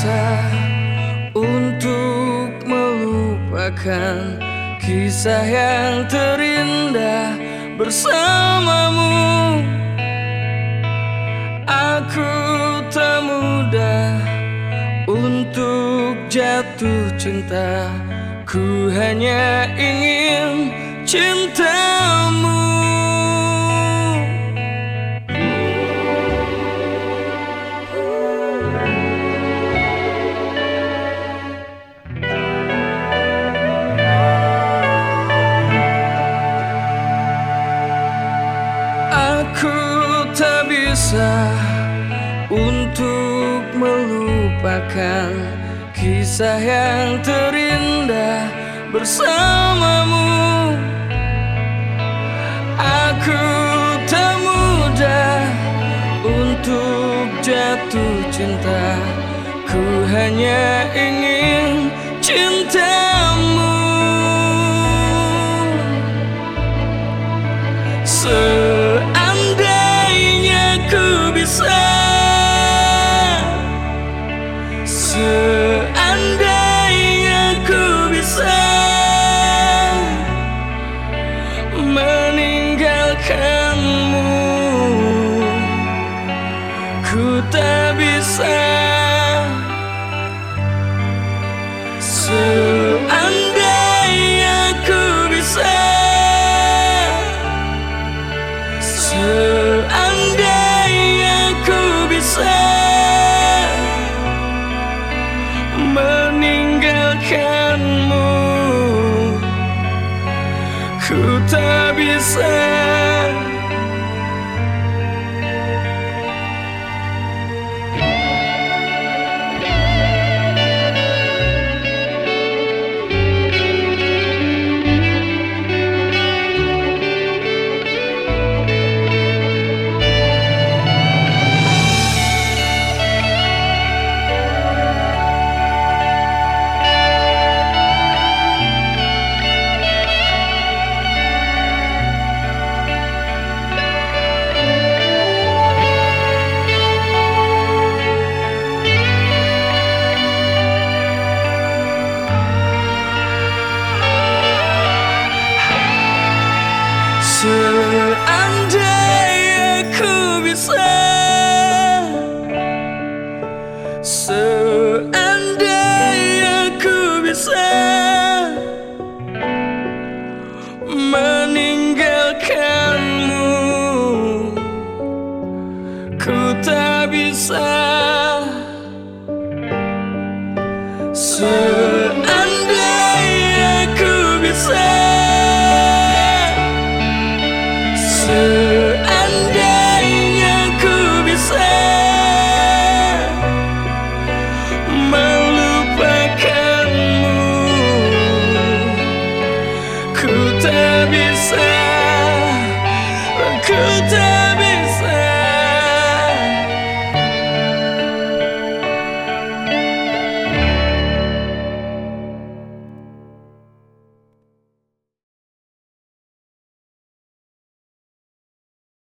bisa untuk melupakan kisah yang terindah bersamamu. Aku tak mudah untuk jatuh cinta. Ku hanya ingin cintamu. Tak bisa untuk melupakan kisah yang terindah bersamamu. Aku tak mudah untuk jatuh cinta. Ku hanya ingin cintamu. Seandainya ku bisa. Seandainya ku bisa. Meninggalkanmu, ku tak bisa. Tak bisa. Se